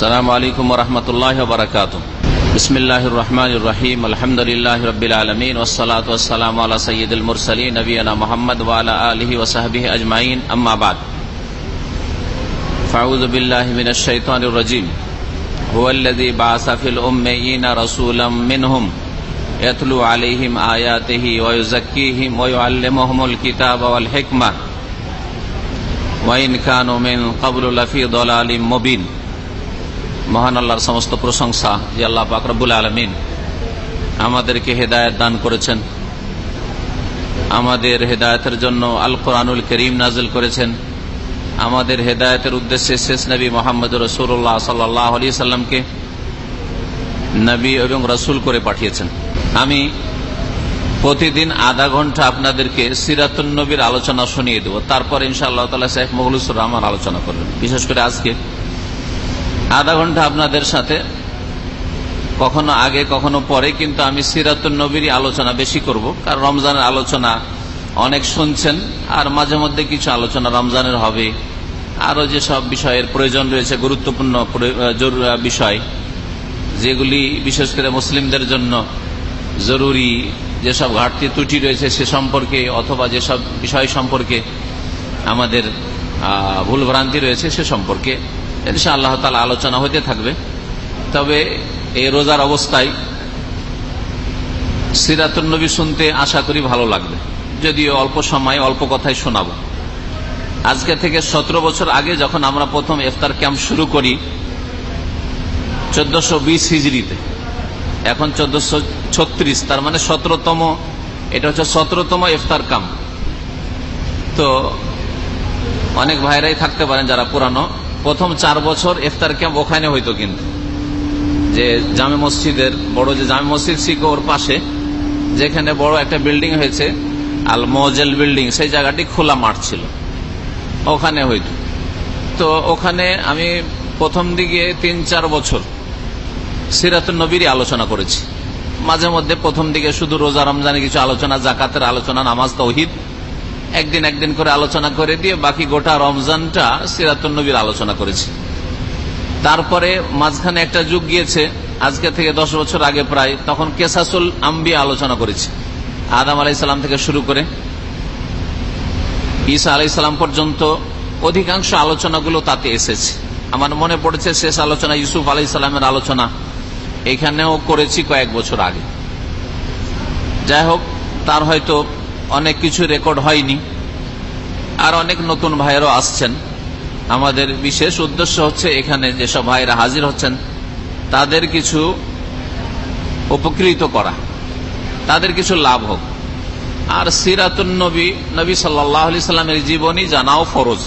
السلام عليكم ورحمة الله وبركاته بسم الله الرحمن الرحيم الحمد لله رب العالمين والصلاة والسلام على سيد المرسلين نبينا محمد وعلى آله وصحبه أجمعين أما بعد۔ فأعوذ بالله من الشيطان الرجيم هو الذي بعث في الأميين رسولا منهم يتلو عليهم آياته ويزكيهم ويعلمهم الكتاب والحكمة وإن كانوا من قبل لفي ضلال مبين মহান আল্লাহর সমস্ত প্রশংসা যে আল্লাহ পাকরবুল আলমিন। আমাদেরকে হেদায়ত দান করেছেন। আমাদের হেদায়তের জন্য আল কোরআনুল করিম নাজিল করেছেন। আমাদের হেদায়তের উদ্দেশ্যে শেষ নবী মোহাম্মদ রসুল্লাহ সাল্লাহ আলি সাল্লামকে নবী এবং রসুল করে পাঠিয়েছেন। আমি প্রতিদিন আধা ঘণ্টা আপনাদেরকে সিরাতুল নবীর আলোচনা শুনিয়ে দেব। তারপর ইনশাআল্লাহ তালা শেখ মহলুসুর রহমান আলোচনা করবেন। বিশেষ করে আজকে আধা ঘণ্টা আপনাদের সাথে। কখনো আগে, কখনো পরে, কিন্তু আমি সিরাতুল নবীর আলোচনা বেশি করব, কারণ রমজানের আলোচনা অনেক শুনছেন, আর মাঝে মধ্যে কিছু আলোচনা রমজানের হবে। আরও যেসব বিষয়ের প্রয়োজন রয়েছে, গুরুত্বপূর্ণ বিষয়, যেগুলি বিশেষ করে মুসলিমদের জন্য জরুরি যেসব ঘাটতি, ত্রুটি রয়েছে সে সম্পর্কে, অথবা যেসব বিষয় সম্পর্কে আমাদের ভুল ভ্রান্তি রয়েছে সে সম্পর্কে ইনশা আল্লাহ তালা আলোচনা হতে থাকবে। তবে এই রোজার অবস্থায় সিরাতুন্নবী শুনতে আশা করি ভালো লাগবে। যদিও অল্প সময়, অল্প কথাই শোনাবো। আজকে থেকে সতেরো বছর আগে যখন আমরা প্রথম ইফতার ক্যাম্প শুরু করি, চোদ্দশো বিশ হিজড়িতে। এখন চোদ্দশো ছত্রিশ, তার মানে সতেরোতম, এটা হচ্ছে সতেরোতম ইফতার ক্যাম্প। তো অনেক ভাইরাই থাকতে পারেন যারা পুরানো। প্রথম চার বছর ইফতার ক্যাম্প ওখানে হইতো কিন্তু। যে জামে মসজিদের, বড় যে জামে মসজিদ শিখো ওর পাশে, যেখানে বড় একটা বিল্ডিং হয়েছে, আল মজেল বিল্ডিং সেই জায়গাটি খোলা মাঠ ছিল। ওখানে হইত। তো ওখানে আমি প্রথম দিকে তিন চার বছর সিরাতুল নবীরই আলোচনা করেছি। মাঝে মধ্যে প্রথম দিকে শুধু রোজা রমজানে কিছু আলোচনা, জাকাতের আলোচনা, নামাজ, তৌহিদ একদিন একদিন করে আলোচনা করে দিয়ে বাকি গোটা রমজানটা সিরাতুল নবীর আলোচনা করেছি। তারপরে মাঝখানে একটা যুগ গিয়েছে, আজকে থেকে দশ বছর আগে প্রায়, তখন কেসাসুল আম্বি আলোচনা করেছি। আদাম আলাইসাল্লাম থেকে শুরু করে, ঈসা আলাইসাল্লাম পর্যন্ত অধিকাংশ আলোচনাগুলো তাতে এসেছে। আমার মনে পড়েছে শেষ আলোচনা ইউসুফ আলাইসাল্লামের আলোচনা, এখানেও করেছি কয়েক বছর আগে। যাই হোক, তার হয়তো অনেক কিছু রেকর্ড হয়নি। আর অনেক নতুন ভাইয়েরও আসছেন। আমাদের বিশেষ উদ্দেশ্য হচ্ছে এখানে যেসব ভাইরা হাজির হচ্ছেন, তাদের কিছু উপকৃত করা। তাদের কিছু লাভ হোক। আর সিরাতুন নবী নবী আলি সাল্লামের জীবনী জানাও ফরজ।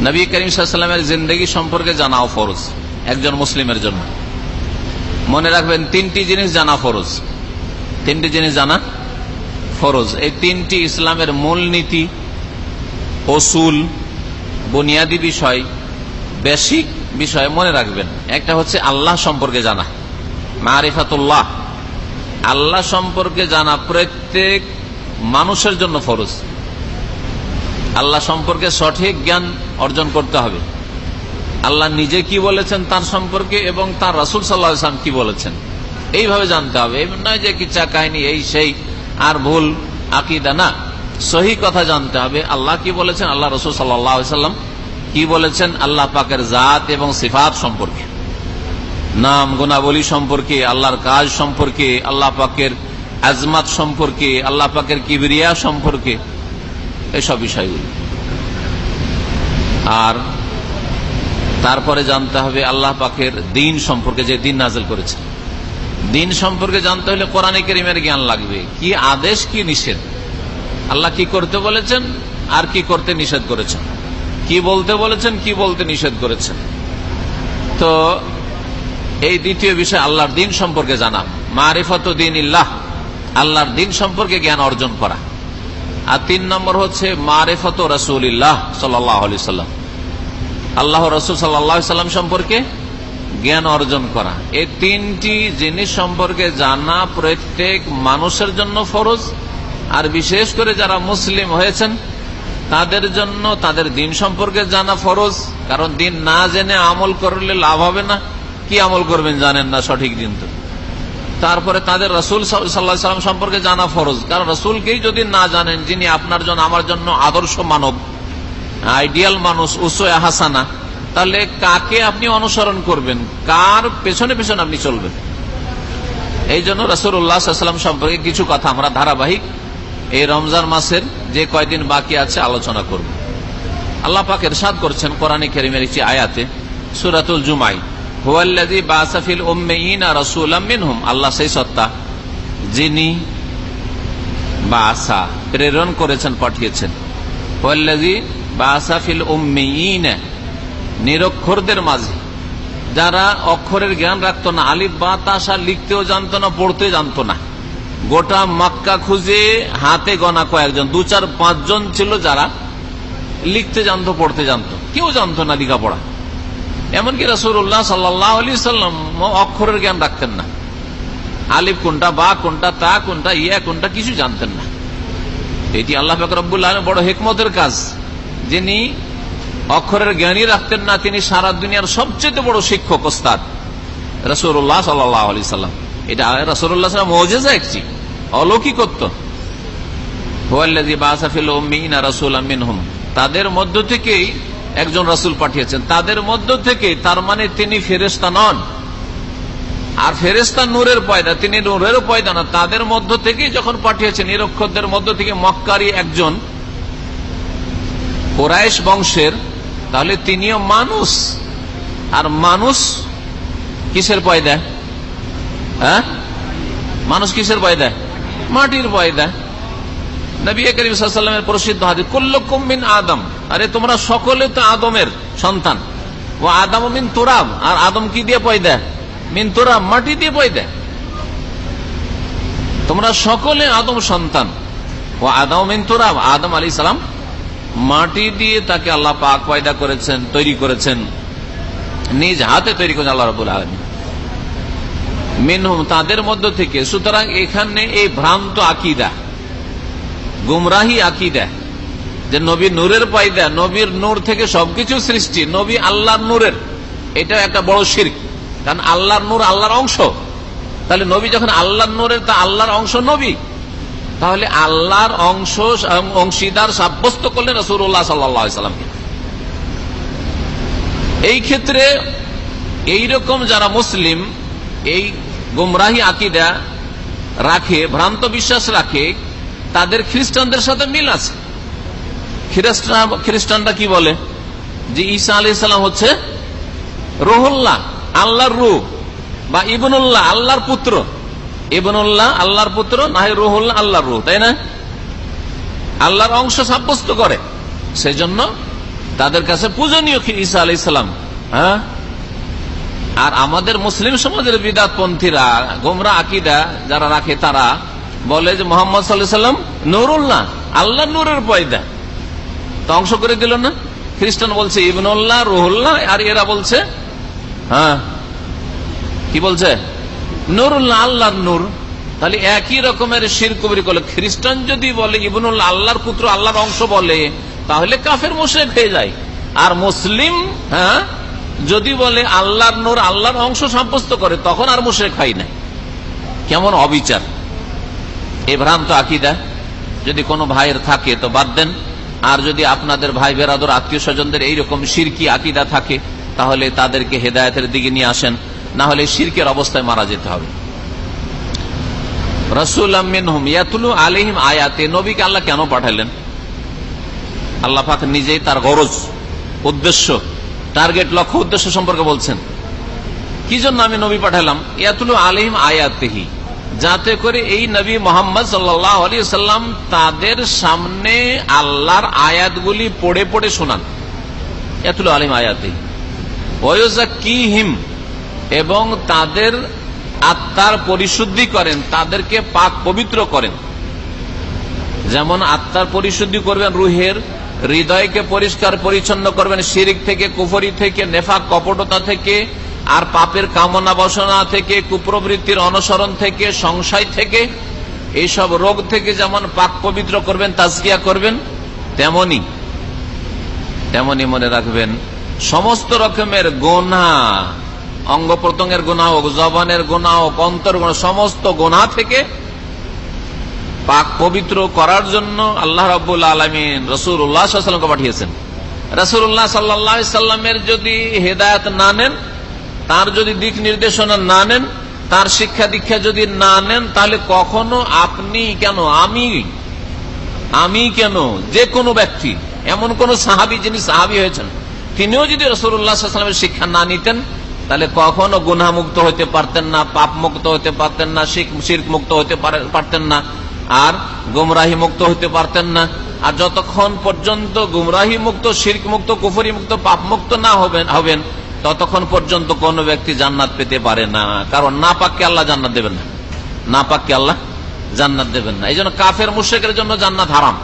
নবী করিম সাল্লামের জিন্দগি সম্পর্কে জানাও ফরজ, একজন মুসলিমের জন্য। মনে রাখবেন, তিনটি জিনিস জানা ফরজ। তিনটি জিনিস জানা ফরজ। এই তিনটি ইসলামের মূল নীতি অসুল বুনিয়াদী বিষয় বেসিক বিষয় মনে রাখবেন। একটা হচ্ছে আল্লাহ সম্পর্কে জানা, মারিফাতুল্লাহ। আল্লাহ সম্পর্কে জানা প্রত্যেক মানুষের জন্য ফরজ। আল্লাহ সম্পর্কে সঠিক জ্ঞান অর্জন করতে হবে। আল্লাহ নিজে কি বলেছেন তার সম্পর্কে এবং তার রাসুল সাল্লাহাম কি বলেছেন, এইভাবে জানতে হবে। নয় যে কিচ্ছা কাহিনী, এই সেই। আর ভুল আকিদা না। সহি কথা জানতে হবে। আল্লাহ কি বলেছেন? আল্লাহ রসুল সাল্লাম কি বলেছেন? আল্লাহ পাকের জাত এবং সিফাত সম্পর্কে। নাম, গুণাবলী সম্পর্কে, আল্লাহর কাজ সম্পর্কে, আল্লাহ পাকের আজমাত সম্পর্কে, আল্লাহ পাকের কিবরিয়া সম্পর্কে এসব বিষয়গুলি। আর তারপরে জানতে হবে আল্লাহ পাকের দিন সম্পর্কে যে দিন নাজেল করেছে দিন সম্পর্কে জানতে হলে কোরআনে করিমের জ্ঞান লাগবে। কি আদেশ, কি নিষেধ? আল্লাহ কি করতে বলেছেন আর কি করতে নিষেধ করেছেন? কি বলতে বলেছেন, কি বলতে নিষেধ করেছেন? তো এই দ্বিতীয় বিষয়, আল্লাহর দিন সম্পর্কে জানা। মারিফত দিন ইল্লাহ আল্লাহর দিন সম্পর্কে জ্ঞান অর্জন করা। আর তিন নম্বর হচ্ছে মারেফত রসুল ইল্লাহ সাল্লাম। আল্লাহ রসুল সাল্লাহ সাল্লাম সম্পর্কে জ্ঞান অর্জন করা। এই তিনটি জিনিস সম্পর্কে জানা প্রত্যেক মানুষের জন্য ফরজ। আর বিশেষ করে যারা মুসলিম হয়েছেন, তাদের জন্য তাদের দিন সম্পর্কে জানা ফরজ। কারণ দিন না জেনে আমল করলে লাভ হবে না। কি আমল করবেন জানেন না সঠিক দিন তো। তারপরে তাদের রসুল সাল্লাহ সাল্লাম সম্পর্কে জানা ফরজ। কারণ রসুলকেই যদি না জানেন, যিনি আপনার জন্য, আমার জন্য আদর্শ মানব, আইডিয়াল মানুষ উসোয়া হাসানা তাহলে কাকে আপনি অনুসরণ করবেন? কার পেছনে পেছনে আপনি চলবেন? এই জন্য রসুল্লাহাম সম্পর্কে কিছু কথা আমরা ধারাবাহিক এই রমজান মাসের যে কয়দিন বাকি আছে আলোচনা করব। আল্লাহ পাক এরশাদ করছেন কোরআনে কেরিমের একটি আয়াতে, সুরাতুল জুমাই বাসাফিল আল্লাহ সেই সত্তা যিনি বাসা প্রেরণ করেছেন, পাঠিয়েছেন। হুয়াল্লাযী বাসাফিল উম্মিয়িনা নিরক্ষরদের মাঝে। যারা অক্ষরের জ্ঞান রাখতো না, আলিফ, বা তাসা লিখতেও জানতো না পড়তে জানতো না। গোটা মাক্কা খুঁজে হাতে গনা কয়েকজন, দু চার পাঁচজন ছিল যারা লিখতে জানতো, পড়তে জানতো। কেউ জানতো না লেখাপড়া। এমনকি রসুল্লাহ সাল্লাহ আলি সাল্লাম অক্ষরের জ্ঞান রাখতেন না। আলিফ কোনটা, বা কোনটা, তা কোনটা, ইয়া কোনটা কিছু জানতেন না। এটি আল্লাহ ফকরবুল্লাহ বড় হেকমতের কাজ। যিনি অক্ষরের জ্ঞানই রাখতেন না, তিনি সারা দুনিয়ার সবচেয়ে বড় শিক্ষক, ওস্তাদ। রসুল্লাহ সাল্লাম। এটা রসুল্লাহ সাল্লাম মৌজেজা একটি, অলৌকিকত্ব। তাদের মধ্য থেকেই একজন রাসুল পাঠিয়েছেন। তাদের মধ্য থেকে তার মানে তিনি ফেরেস্তা নন। আর ফেরেস্তা নূরের পয়দা, তিনি নূরের পয়দা না। তাদের মধ্য থেকেই যখন পাঠিয়েছেন, নিরক্ষরদের মধ্য থেকে মক্কারি একজন কোরাইশ বংশের তাহলে তিনিও মানুষ। আর মানুষ কিসের পয়দা? হ্যাঁ? মানুষ কিসের পয়দা? মাটির পয়দা। নবী প্রসিদ্ধ হাদিস, কুল্লুকুম মিন আদম। আরে তোমরা সকলে তো আদমের সন্তান। ও আদম মিন তোরাব। আর আদম কি দিয়ে পয়দা? মিন তোরাব, মাটি দিয়ে পয়দা। তোমরা সকলে আদম সন্তান। ও আদম মিন তোরাব, আদম আলী সালাম মাটি দিয়ে তাকে আল্লাহ পাক পয়দা করেছেন, তৈরি করেছেন। নিজ হাতে তৈরি করেছেন আল্লাহ রবুল আলমী মিনহুম তাদের মধ্য থেকে, সুতরাং এখানে এই ভ্রান্ত আকিদা, গুমরাহি আকিদা, যে নবী নূরের পায়দা, নবীর নূর থেকে সবকিছু সৃষ্টি, নবী আল্লাহর নূরের এটা একটা বড় শির্ক। কারণ আল্লাহর নূর আল্লাহর অংশ। তাহলে নবী যখন আল্লাহর নূরের, তা আল্লাহর অংশ নবী। তাহলে আল্লাহর অংশ, অংশীদার সাব্যস্ত করলেন রসুল্লাহ সাল্লামকে এই ক্ষেত্রে এইরকম যারা মুসলিম, এই গুমরাহি আকিদা রাখে, ভ্রান্ত বিশ্বাস রাখে, তাদের খ্রিস্টানদের সাথে মিল আছে। খ্রিস্টানরা কি বলে? যে ঈসা আলি সাল্লাম হচ্ছে রোহল্লাহ, আল্লাহর রু বা ইবনুল্লাহ, আল্লাহর পুত্র। ইবনুল্লাহ আল্লাহর পুত্র না হয় রোহল্লাহ আল্লাহর রু তাই না? আল্লাহর অংশ সাব্যস্ত করে। সেই জন্য তাদের কাছে পূজনীয় ঈসা আলি সাল্লাম হ্যাঁ? আর আমাদের মুসলিম সমাজের বিদাত পন্থীরা গোমরা আকিদা যারা রাখে তারা বলে যে মোহাম্মদ সাল্লাম নুরুল্লাহ আল্লাহ নূরের পয়দা। তো অংশ করে দিল না? খ্রিস্টান বলছে ইবনুল্লাহ, রুহুল্লাহ, আর এরা বলছে হ্যাঁ? কি বলছে? নুরুল্লাহ আল্লাহর নূর। তাহলে একই রকমের শির কবির করলে। খ্রিস্টান যদি বলে ইবনুল্লাহ আল্লাহর পুত্র আল্লাহর অংশ বলে, তাহলে কাফের মোশেক হয়ে যায়। আর মুসলিম হ্যাঁ যদি বলে আল্লাহর নূর আল্লাহর অংশ সাব্যস্ত করে, তখন আর মুশেক হয় না। কেমন অবিচার। এই ভ্রান্ত আকিদা। যদি কোনো ভাইয়ের থাকে, তো বাদ দেন। আর যদি আপনাদের ভাই বেরাদর, আত্মীয় স্বজনদের এইরকম সিরকি আকিদা থাকে, তাহলে তাদেরকে হেদায়তের দিকে নিয়ে আসেন। না হলে সিরকের অবস্থায় মারা যেতে হবে। আলিহিম আয়াতে, নবীকে আল্লাহ কেন পাঠালেন? আল্লাহ পাক নিজেই তার গরজ, উদ্দেশ্য, টার্গেট, লক্ষ্য, উদ্দেশ্য সম্পর্কে বলছেন। কি জন্য আমি নবী পাঠালাম? ইয়াতুল আলিম আয়াতেহি, যাতে করে এই নবী মোহাম্মদ সাল্লাম তাদের সামনে আল্লাহর আয়াতগুলি পড়ে পড়ে শোনান। ইয়াতুল আলিম আয়াতেহি। ওয়জা কি হিম এবং তাদের আত্মার পরিশুদ্ধি করেন, তাদেরকে পাক পবিত্র করেন। যেমন আত্মার পরিশুদ্ধি করবেন রুহের, হৃদয়কে পরিষ্কার পরিচ্ছন্ন করবেন শিরিক থেকে, কুফরি থেকে, নেফাক কপটতা থেকে, আর পাপের কামনা বসনা থেকে, কুপ্রবৃত্তির অনুসরণ থেকে, সংশয় থেকে, এইসব রোগ থেকে যেমন পাক পবিত্র করবেন, তাজকিয়া করবেন, তেমনি তেমনি মনে রাখবেন, সমস্ত রকমের গোনা অঙ্গ প্রত্যঙ্গের গোনা হোক, জবানের গোনা হোক, অন্তর গোনা সমস্ত গোনা থেকে পাক পবিত্র করার জন্য আল্লাহ রব্বুল আলমিন রসুল উল্লাহামকে পাঠিয়েছেন। রসুল্লাহ সাল্লা সাল্লামের যদি হেদায়ত না নেন, তার যদি দিক নির্দেশনা না নেন, তার শিক্ষা দীক্ষা যদি না নেন, তাহলে কখনো আপনি কেন, আমি আমি কেন, যে কোনো ব্যক্তি, এমন কোন সাহাবি যিনি সাহাবি হয়েছেন, তিনিও যদি রসুল্লাহামের শিক্ষা না নিতেন তাহলে কখনো গুনামুক্ত হতে পারতেন না পাপ মুক্ত হতে পারতেন না শির্ক মুক্ত হতে পারতেন না, আর গুমরাহি মুক্ত হতে পারতেন না। আর যতক্ষণ পর্যন্ত গুমরাহি মুক্ত শির্ক মুক্ত কুফরি মুক্ত পাপ মুক্ত না হবেন হবেন, ততক্ষণ পর্যন্ত কোন ব্যক্তি জান্নাত পেতে পারে না। কারণ না পাককে আল্লাহ জান্নাত দেবেন না। না পাককে আল্লাহ জান্নাত দেবেন না। এই জন্য কাফের মুশেকের জন্য জান্নাত হারাম।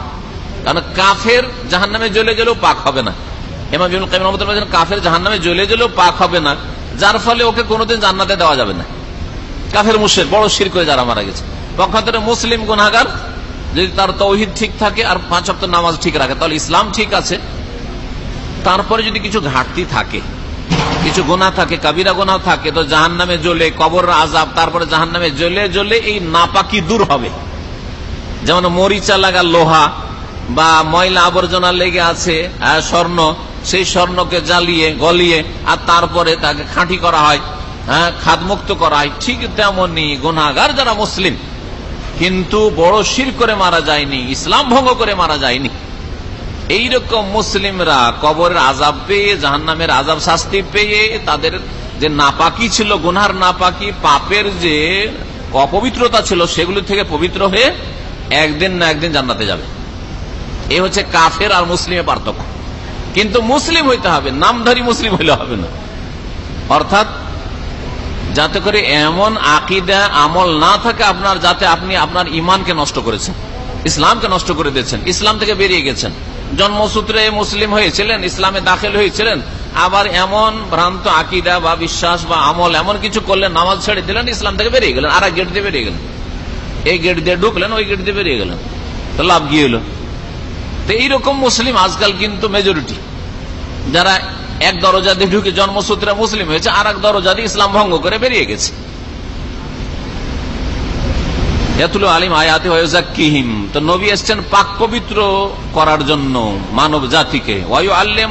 কারণ কাফের জাহান নামে জ্বলে গেলেও পাক হবে না। হেমা বিমুল কাইম কাফের জাহান নামে জ্বলে গেলেও পাক হবে না। যার ফলে ওকে কোনোদিন জান্নাতে দেওয়া যাবে না। কাফের মুশেক বড় শির করে যারা মারা গেছে। পক্ষান্তরে মুসলিম গুনাগার যদি তার তৌহিদ ঠিক থাকে আর পাঁচ সপ্তাহ নামাজ ঠিক রাখে, তাহলে ইসলাম ঠিক আছে। তারপরে যদি কিছু ঘাটতি থাকে, কিছু গোনা থাকে, কাবিরা গোনা থাকে, তো জাহান নামে জ্বলে কবর আজাব তারপরে জাহান নামে জ্বলে জ্বলে এই নাপাকি দূর হবে। যেমন মরিচা লাগা লোহা বা ময়লা আবর্জনা লেগে আছে স্বর্ণ সেই স্বর্ণকে জ্বালিয়ে, গলিয়ে, আর তারপরে তাকে খাঁটি করা হয় হ্যাঁ খাদমুক্ত করা হয়। ঠিক তেমনি গুনাগার যারা মুসলিম, কিন্তু বড় শির করে মারা যায়নি, ইসলাম ভঙ্গ করে মারা যায়নি। এইরকম মুসলিমরা কবরের আজাব পেয়ে জাহান নামের আজাব শাস্তি পেয়ে, তাদের যে নাপাকি ছিল গুনার নাপাকি, পাপের যে অপবিত্রতা ছিল, সেগুলি থেকে পবিত্র হয়ে একদিন না একদিন জান্নাতে যাবে। এ হচ্ছে কাফের আর মুসলিমের পার্থক্য। কিন্তু মুসলিম হইতে হবে, নামধারী মুসলিম হইলে হবে না। অর্থাৎ, যাতে করে এমন আকিদা, আমল না থাকে আপনার, যাতে আপনি আপনার ইমানকে নষ্ট করেছেন, ইসলামকে নষ্ট করে দিয়েছেন, ইসলাম থেকে বেরিয়ে গেছেন। জন্মসূত্রে মুসলিম হয়েছিলেন, ইসলামে দাখিল হয়েছিলেন, আবার এমন ভ্রান্ত আকিদা বা বিশ্বাস বা আমল এমন কিছু করলেন, নামাজ ছেড়ে দিলেন, ইসলাম থেকে বেরিয়ে গেলেন আর গেট দিয়ে বেরিয়ে গেলেন। এই গেট দিয়ে ঢুকলেন, ওই গেট দিয়ে বেরিয়ে গেলেন। তো লাভ গিয়ে তো এইরকম মুসলিম আজকাল কিন্তু মেজরিটি যারা এক দরজা দিয়ে ঢুকে জন্মসূত্রে মুসলিম হয়েছে আর এক দরজা দিয়ে ইসলাম ভঙ্গ করে বেরিয়ে গেছে। করার জন্য আল্লে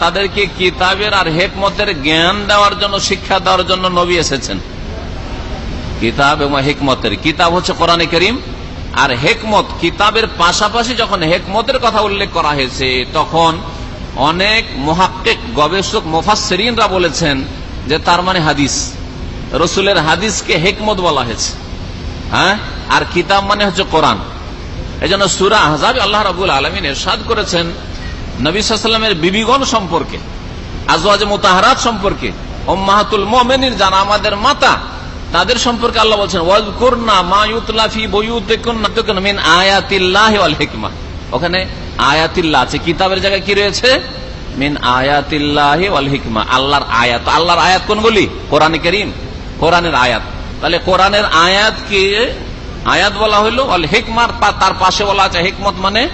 তাদেরকে কিতাবের আর হেকমতের জ্ঞান দেওয়ার জন্য, শিক্ষা দেওয়ার জন্য নবী এসেছেন। কিতাব এবং হেকমতের। কিতাব হচ্ছে কোরআনে করিম। আর হেকমত, কিতাবের পাশাপাশি যখন হেকমতের কথা উল্লেখ করা হয়েছে, তখন অনেক মহাক্কেক, গবেষক মোফাসেরিনরা বলেছেন যে তার মানে হাদিস। রসুলের হাদিসকে হেকমত বলা হয়েছে। হ্যাঁ? আর কিতাব মানে হচ্ছে কোরআন। এই জন্য সুরা হাজাব আল্লাহ রাবুল আলমিন এরশাদ করেছেন নবীলামের বিবিগণ সম্পর্কে, আজওয়াজ মোতাহারাত সম্পর্কে। ওম্মাহাতুল মোমেনির যারা আমাদের মাতা তাদের সম্পর্কে আল্লাহ বলছেন ওয়াজ আয়াতিল্লাহ ওখানে আয়াতিল্লাহ আছে। কিতাবের জায়গায় কি রয়েছে? মিন আয়াতিল্লাহ হিকমা। আল্লাহর আয়াত। আল্লাহর আয়াত কোনগুলি? কোরআন করিম? কোরআনের আয়াত। তাহলে কোরআনের আয়াত কি? আয়াত বলা হইল হেকমার তার পাশে বলা আছে হেকমত মানে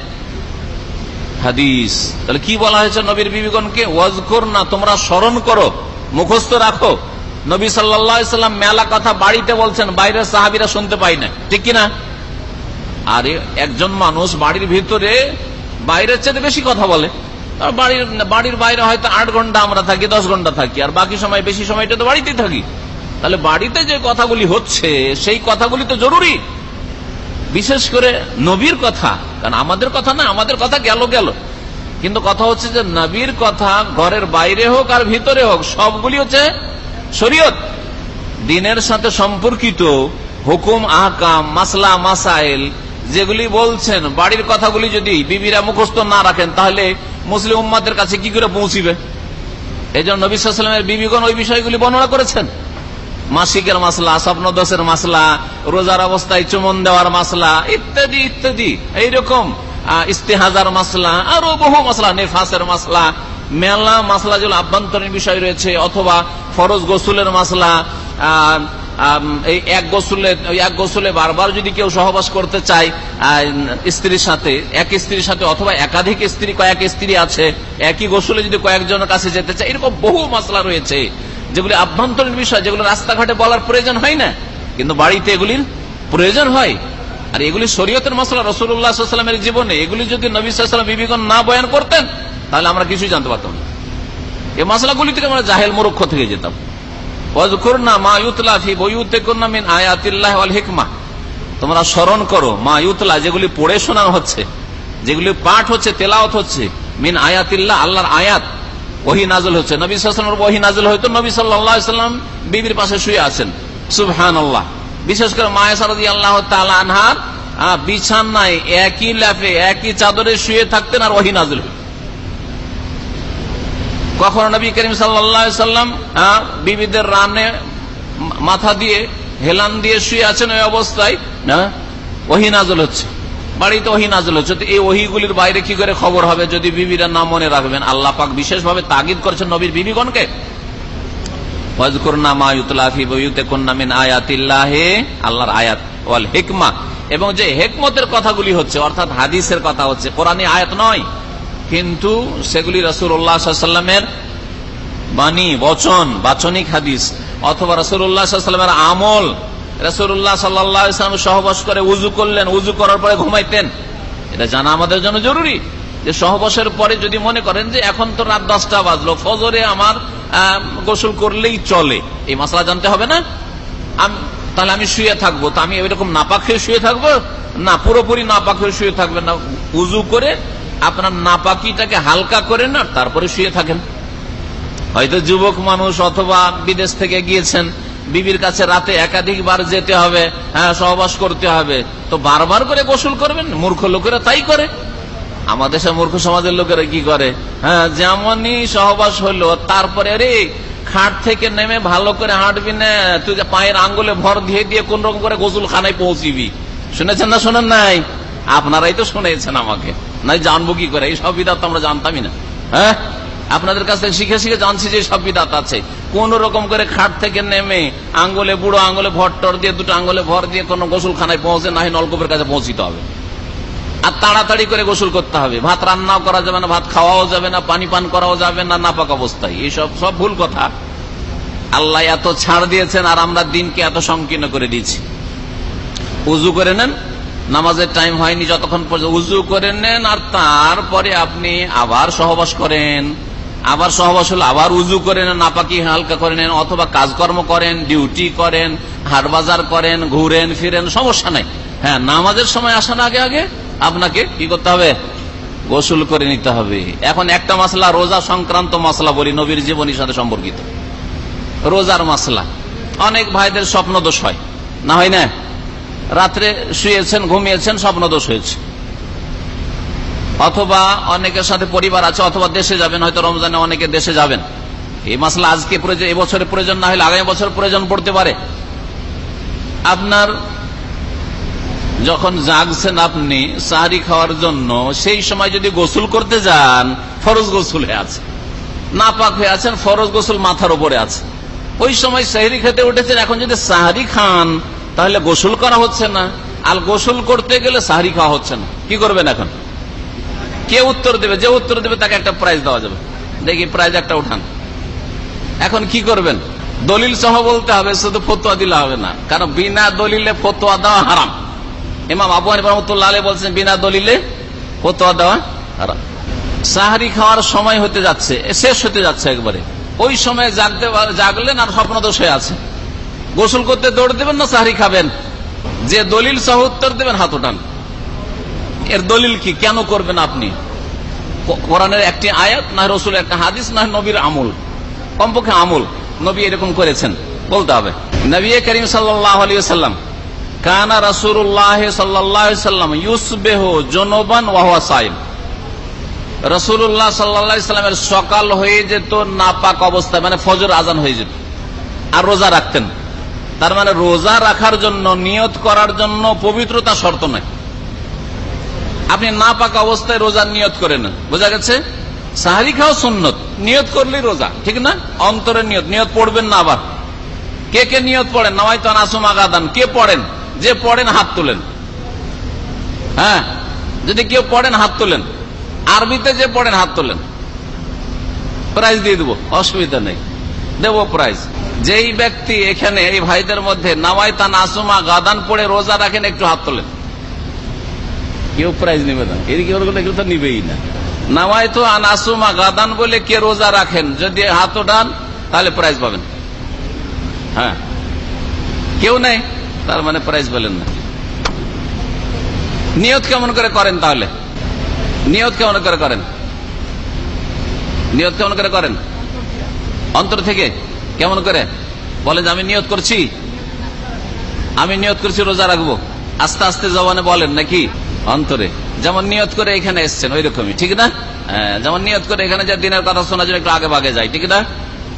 হাদিস। তাহলে কি বলা হয়েছে নবীর বিবিগণকে? ওয়াজকর না তোমরা স্মরণ করো, মুখস্থ রাখো। নবী সাল্লাম মেলা কথা বাড়িতে বলছেন, বাইরের সাহাবিরা শুনতে পাই না ঠিক কিনা? আর, একজন মানুষ বাড়ির ভিতরে বাইরের চেয়ে বেশি কথা বলে। বাড়ির বাড়ির বাইরে হয়তো আট ঘণ্টা আমরা থাকি, দশ ঘণ্টা থাকি, আর বাকি সময়, বেশি সময়টা তো বাড়িতেই থাকি। তাহলে বাড়িতে যে কথাগুলি হচ্ছে, সেই কথাগুলি তো জরুরি। বিশেষ করে নবীর কথা, কারণ আমাদের কথা না, আমাদের কথা গেল গেল। কিন্তু কথা হচ্ছে যে নবীর কথা ঘরের বাইরে হোক আর ভিতরে হোক, সবগুলি হচ্ছে শরীয়ত। দিনের সাথে সম্পর্কিত হুকুম আহকাম মাসলা, মাসাইল যেগুলি বলছেন, বাড়ির কথাগুলি যদি বিবিরা মুখস্থ না রাখেন, তাহলে মুসলিম উম্মাদের কাছে কি করে পৌঁছিবে? এই জন্য নবিসামের বিবিগণ ওই বিষয়গুলি বর্ণনা করেছেন। মাসিকের মাসলা স্বপ্ন দোষের মাসলা, রোজার অবস্থায় চুমন দেওয়ার মাসলা, ইত্যাদি ইত্যাদি। এইরকম ইস্তেহাজার মাসলা, আরও বহু মাসলা, নেফাসের মাসলা মেলা মাসলা যেগুলো আভ্যন্তরীণ বিষয় রয়েছে, অথবা ফরজ গোসুলের মাসলা এই এক গোসুলে এক গোসুলে বারবার যদি কেউ সহবাস করতে চায় স্ত্রীর সাথে, এক স্ত্রীর সাথে অথবা একাধিক স্ত্রী, কয়েক স্ত্রী আছে, একই গোসুলে যদি কয়েকজনের কাছে যেতে চায়, এরকম বহু মশলা রয়েছে, যেগুলি আভ্যন্তরীণ বিষয়, যেগুলো রাস্তাঘাটে বলার প্রয়োজন হয় না। কিন্তু বাড়িতে এগুলির প্রয়োজন হয়। আর এগুলি শরীয়তের মশলা রসুল্লাহামের জীবনে। এগুলি যদি নবী সাল্লাম বিবেকন না বয়ান করতেন, তাহলে আমরা কিছুই জানতে পারতাম না। এই মশলাগুলি থেকে আমরা জাহেল মুরক্ষ থেকে যেতাম। তোমরা স্মরণ করো, মা ইউতলা, যেগুলি পড়ে শোনানো হচ্ছে, যেগুলি পাঠ হচ্ছে তেলাওত হচ্ছে, মিন আয়াতিল্লাহ, আল্লাহর আয়াত। ওহি নাজল হচ্ছে। নবী সাল্লামের ওহি নাজল হয়তো নবী সাল্লাম বিবির পাশে শুয়ে আছেন। সুবহান আল্লাহ বিশেষ করে মায়াসারদি আল্লাহ আনহার বিছানায় একই ল্যাপে একই চাদরে শুয়ে থাকতেন আর ওহি নাজল কখনো নবী করিম সাল্লাম বিবিদের রানে মাথা দিয়ে, হেলান দিয়ে শুয়ে আছেন ওই অবস্থায়, না ওহি নাজল হচ্ছে। বাড়িতে ওহি নাজল হচ্ছে। তো এই ওহিগুলির বাইরে কি করে খবর হবে যদি বিবিরা নাম মনে রাখবেন? আল্লাহ পাক বিশেষভাবে তাগিদ করেছেন নবীর বিবিগণকে। আল্লাহর আয়াত, ওয়াল হেকমা। এবং যে হেকমতের কথাগুলি হচ্ছে, অর্থাৎ হাদিসের কথা হচ্ছে কোরআনী আয়াত নয়। কিন্তু সেগুলি রসুল্লাহামের বাণী, বচন, বাচনিক হাদিস, অথবা রসুল্লাহামের আমল। রসুল্লাহ সাল্লাম সহবাস করে উজু করলেন উজু করার পরে ঘুমাইতেন। এটা জানা আমাদের জন্য জরুরি। যে সহবাসের পরে যদি মনে করেন যে এখন তো রাত দশটা বাজলো, ফজরে আমার গোসল করলেই চলে। এই মশলা জানতে হবে না? তাহলে আমি শুয়ে থাকব। তো আমি এরকম নাপাক হয়ে শুয়ে থাকব? না, পুরোপুরি নাপাক হয়ে শুয়ে থাকবেন না। উজু করে আপনার নাপাকিটাকে হালকা করে না, তারপরে শুয়ে থাকেন। হয়তো যুবক মানুষ অথবা বিদেশ থেকে গিয়েছেন, বিবির কাছে রাতে একাধিকবার যেতে হবে হ্যাঁ সহবাস করতে হবে। তো বারবার করে গোসল করবেন, মূর্খ লোকেরা তাই করে। আমাদের সব মূর্খ সমাজের লোকেরা কি করে? হ্যাঁ যেমনই সহবাস হলো তারপরে রে, খাট থেকে নেমে ভালো করে হাঁটবি না, তুই পায়ের আঙ্গুলে ভর দিয়ে দিয়ে কোন রকম করে গোসল খানায় পৌঁছিবি। শুনেছেন না শোনেন নাই? আপনারাই তো শুনেছেন আমাকে। নাই, জানব কি করে? এই সব বিদাত আমরা জানতামই না। হ্যাঁ? আপনাদের কাছ থেকে শিখে শিখে জানছি যে সব বিদাত আছে। কোন রকম করে খাট থেকে নেমে আঙ্গুলে বুড়ো আঙ্গুলে ভর টর দিয়ে, দুটো আঙ্গুলে ভর দিয়ে কোন গোসল খানায় পৌঁছে না হয় নলকূপের কাছে পৌঁছিতে হবে। আর তাড়াতাড়ি করে গোসল করতে হবে। ভাত রান্নাও করা যাবে না, ভাত খাওয়াও যাবে না, পানি পান করাও যাবে না, নাপাক অবস্থায়। এইসব সব ভুল কথা। আল্লাহ এত ছাড় দিয়েছেন আর আমরা দিনকে এত সংকীর্ণ করে দিয়েছি। উজু করে নেন, নামাজের টাইম হয়নি যতক্ষণ পর্যন্ত। উজু করে নেন আর তারপরে আপনি আবার সহবাস করেন। আবার সহবাস হলো আবার উজু করে নেন, নাপাকি হালকা করে নেন, অথবা কাজকর্ম করেন, ডিউটি করেন হাট বাজার করেন, ঘুরেন, ফিরেন, সমস্যা নাই। হ্যাঁ নামাজের সময় আসার আগে আগে আপনাকে কি করতে হবে? গোসল করে নিতে হবে। এখন একটা মশলা রোজা সংক্রান্ত মশলা বলি, নবীর জীবনীর সাথে সম্পর্কিত। রোজার মশলা অনেক ভাইদের স্বপ্ন দোষ হয়। না হয় না? রাত্রে শুয়েছেন, ঘুমিয়েছেন, স্বপ্ন দোষ হয়েছে। অথবা অনেকের সাথে পরিবার আছে, অথবা দেশে যাবেন, হয়তো রমজানে অনেকে দেশে যাবেন। এই মশলা আজকে প্রয়োজন এবছরে প্রয়োজন না হলে আগামী বছর প্রয়োজন পড়তে পারে। আপনার যখন জাগছেন আপনি, সাহারি খাওয়ার জন্য, সেই সময় যদি গোসল করতে যান, ফরজ গোসল হয়ে আছে। না পাক হয়ে আছেন, ফরজ গোসল মাথার উপরে আছে। ওই সময় সাহারি খেতে উঠেছেন, এখন যদি সাহারি খান, তাহলে গোসল করা হচ্ছে না। আর গোসল করতে গেলে সাহারি খাওয়া হচ্ছে না। কি করবেন এখন? কে উত্তর দেবে? যে উত্তর দেবে, তাকে একটা প্রাইজ দেওয়া যাবে। দেখি প্রাইজ একটা উঠান। এখন কি করবেন? দলিল সহ বলতে হবে, শুধু ফতোয়া দিলে হবে না। কারণ বিনা দলিলে ফতোয়া দেওয়া হারাম। ইমাম আবু রহমতুল্লাহ আলী বলছেন, বিনা দলিলে ফতোয়া দেওয়া সাহারি খাওয়ার সময় হতে যাচ্ছে শেষ হতে যাচ্ছে একবারে। ওই সময় জাগতে জাগলেন আর স্বপ্ন দোষ হয়ে আছে। গোসল করতে দৌড় দেবেন না, সাহারি খাবেন। যে দলিল সহ উত্তর দেবেন, হাত উঠান এর দলিল কি? কেন করবেন আপনি? কোরআনের একটি আয়াত, না রসুল একটা হাদিস, না নবীর আমল? কমপক্ষে আমল। নবী এরকম করেছেন। বলতে হবে। নবী করিম সাল্লাম কানা রসুল্লাহ সাল্লাম ইউসবেহ জনবান ওয়াহুয়া সাইম। রসুল্লাহ সাল্লামের সকাল হয়ে যেত, নাপাক অবস্থায় মানে ফজর আজান হয়ে যেত। আর রোজা রাখতেন। তার মানে রোজা রাখার জন্য, নিয়ত করার জন্য পবিত্রতা শর্ত নয় আপনি না পাক অবস্থায় রোজার নিয়ত করে নেন বোঝা গেছে? সাহারি খাও সুন্নত। নিয়ত করলেই রোজা, ঠিক না? অন্তরের নিয়ত। নিয়ত পড়বেন না আবার। কে কে নিয়ত পড়েন? নামাই তো নাসুম আগাদান। কে পড়েন? যে পড়েন হাত তোলেন। হ্যাঁ? যদি কেউ পড়েন হাত তোলেন। আরবিতে যে পড়েন হাত তোলেন। প্রাইজ দিয়ে দেবো, অসুবিধা নেই। দেব প্রাইজ। যেই ব্যক্তি এখানে, এই ভাইদের মধ্যে নামাইতা নাসুমা গাদান পড়ে রোজা রাখেন, একটু হাত তোলেন। কেউ প্রাইজ নেবে না। এদিকে এগুলো তো নিবেই না। নামাই তো নাসুমা গাদান বলে কে রোজা রাখেন? যদি হাত ওঠান তাহলে প্রাইজ পাবেন। হ্যাঁ? কেউ নেই? তার মানে প্রাইজ পেলেন না। নিয়ত কেমন করে করেন তাহলে? নিয়ত কেমন করে করেন? নিয়ত কেমন করে করেন? অন্তর থেকে কেমন করে? বলে যে আমি নিয়ত করছি। আমি নিয়ত করছি রোজা রাখব। আস্তে আস্তে জবানে বলেন নাকি? অন্তরে। যেমন নিয়ত করে এখানে এসছেন ওই রকমই ঠিক না? হ্যাঁ, যেমন নিয়ত করে এখানে যে দিনের কথা শোনার জন্য একটু আগে ভাগে যায় ঠিক না?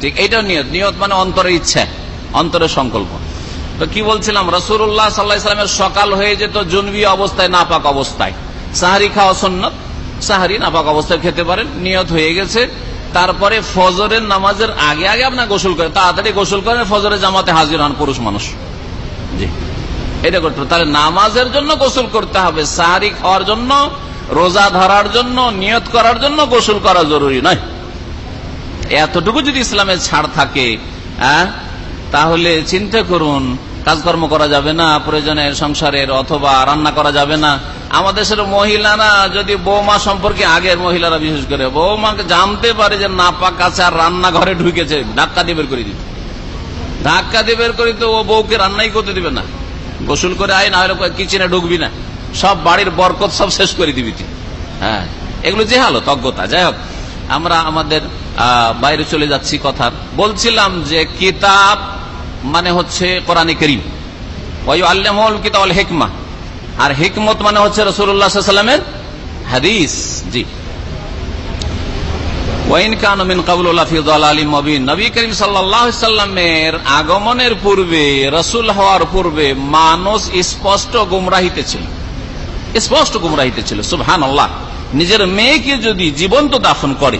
ঠিক এইটাও নিয়ত। নিয়ত মানে অন্তরের ইচ্ছা অন্তরের সংকল্প। তো কি বলছিলাম? রসুল্লাহ সাল্লাহ ইসলামের সকাল হয়ে যেত জন্মী অবস্থায় নাপাক অবস্থায়। সাহারি খাওয়া সন্ন্যত সাহারি নাপাক অবস্থায় খেতে পারেন নিয়ত হয়ে গেছে। তারপরে ফজরের নামাজের আগে আগে আপনার গোসল করেন তাড়াতাড়ি গোসল করেন ফজরের জামাতে হাজির হন পুরুষ মানুষ। জি। এটা করতে তাহলে নামাজের জন্য গোসল করতে হবে। সাহারি খাওয়ার জন্য রোজা ধরার জন্য নিয়ত করার জন্য গোসল করা জরুরি নয়। এতটুকু যদি ইসলামের ছাড় থাকে হ্যাঁ, তাহলে চিন্তা করুন, কাজকর্ম করা যাবে না প্রয়োজনে সংসারের অথবা রান্না করা যাবে না। আমাদের দেশের মহিলারা, যদি বৌমা সম্পর্কে আগের মহিলারা, বিশেষ করে বৌমাকে জানতে পারে যে নাপাক আছে আর রান্নাঘরে ঢুকেছে, ধাক্কা দিয়ে বের করে দিত ধাক্কা দিয়ে বের করে তো ও বউকে রান্নাই করতে দিবে না। গোসল করে আয়, না হলে কিচেনে ঢুকবি না। সব বাড়ির বরকত সব শেষ করে দিবি তুই। হ্যাঁ এগুলো যে হালত তজ্ঞতা যাই হোক, আমরা আমাদের বাইরে চলে যাচ্ছি কথার। বলছিলাম যে কিতাব মানে হচ্ছে কোরআনে করিম। ওই আল্লাহ কিতাব হেকমা। আর হেকমত মানে হচ্ছে রসুল্লাহামের হাদিস। জি। মিন সাল্লামের আগমনের পূর্বে, রাসূল হওয়ার পূর্বে মানুষ স্পষ্ট গুমরাহিতে ছিল। স্পষ্ট গুমরাহিতে ছিল, সুবহানাল্লাহ। নিজের মেয়েকে যদি জীবন্ত দাফন করে,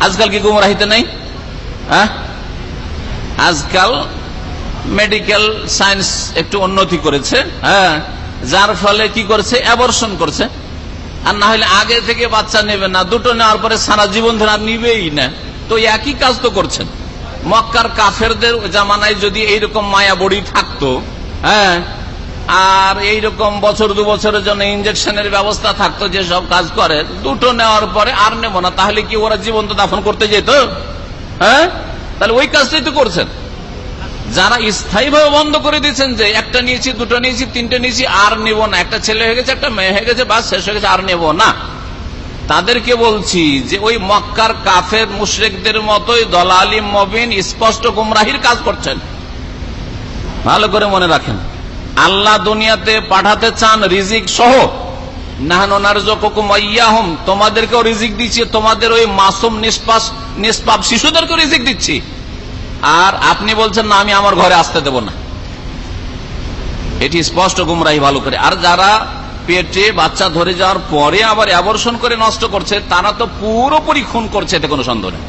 আজকাল কি গুমরাহিতে নাই? হ্যাঁ? আজকাল মেডিকেল সায়েন্স একটু উন্নতি করেছে হ্যাঁ যার ফলে কি করছে? অ্যাবর্শন করছে। আর না হলে আগে থেকে বাচ্চা নেবে না, দুটো নেওয়ার পরে সারা জীবন ধরে আর নিবেই না। তো একই কাজ তো করছেন। মক্কার কাফেরদের জামানায় যদি এইরকম মায়া বড়ি থাকতো হ্যাঁ আর এইরকম বছর দু বছরের জন্য ইঞ্জেকশনের ব্যবস্থা থাকতো যে সব কাজ করে, দুটো নেওয়ার পরে আর নেব না, তাহলে কি ওরা জীবন্ত দাফন করতে যেত? হ্যাঁ তাহলে ওই কাজটাই তো করছেন। যারা স্থায়ীভাবে বন্ধ করে দিয়েছেন যে একটা নিয়েছি, দুটো নিয়েছি, তিনটে নিয়েছি, আর নেব না। একটা ছেলে হয়ে গেছে, একটা মেয়ে হয়ে গেছে বা শেষ হয়ে গেছে, আর নেব না। তাদেরকে বলছি যে ওই মক্কার কাফের মুশ্রেকদের মতোই দলালি, মবিন, স্পষ্ট গুমরাহির কাজ করছেন। ভালো করে মনে রাখেন। আল্লাহ দুনিয়াতে পাঠাতে চান রিজিক সহ। তোমাদেরকেও রিজিক দিচ্ছি, তোমাদের ওই মাসুম নিষ্পাপ শিশুদেরকে রিজিক দিচ্ছি। আর আপনি বলছেন, না, আমি আমার ঘরে আসতে দেব না। এটি স্পষ্ট গুমরাহি ভালো করে। আর যারা পেটে বাচ্চা ধরে যাওয়ার পরে আবার অ্যাবর্ষণ করে নষ্ট করছে, তারা তো পুরোপুরি খুন করছে, এতে কোনো সন্দেহ নেই।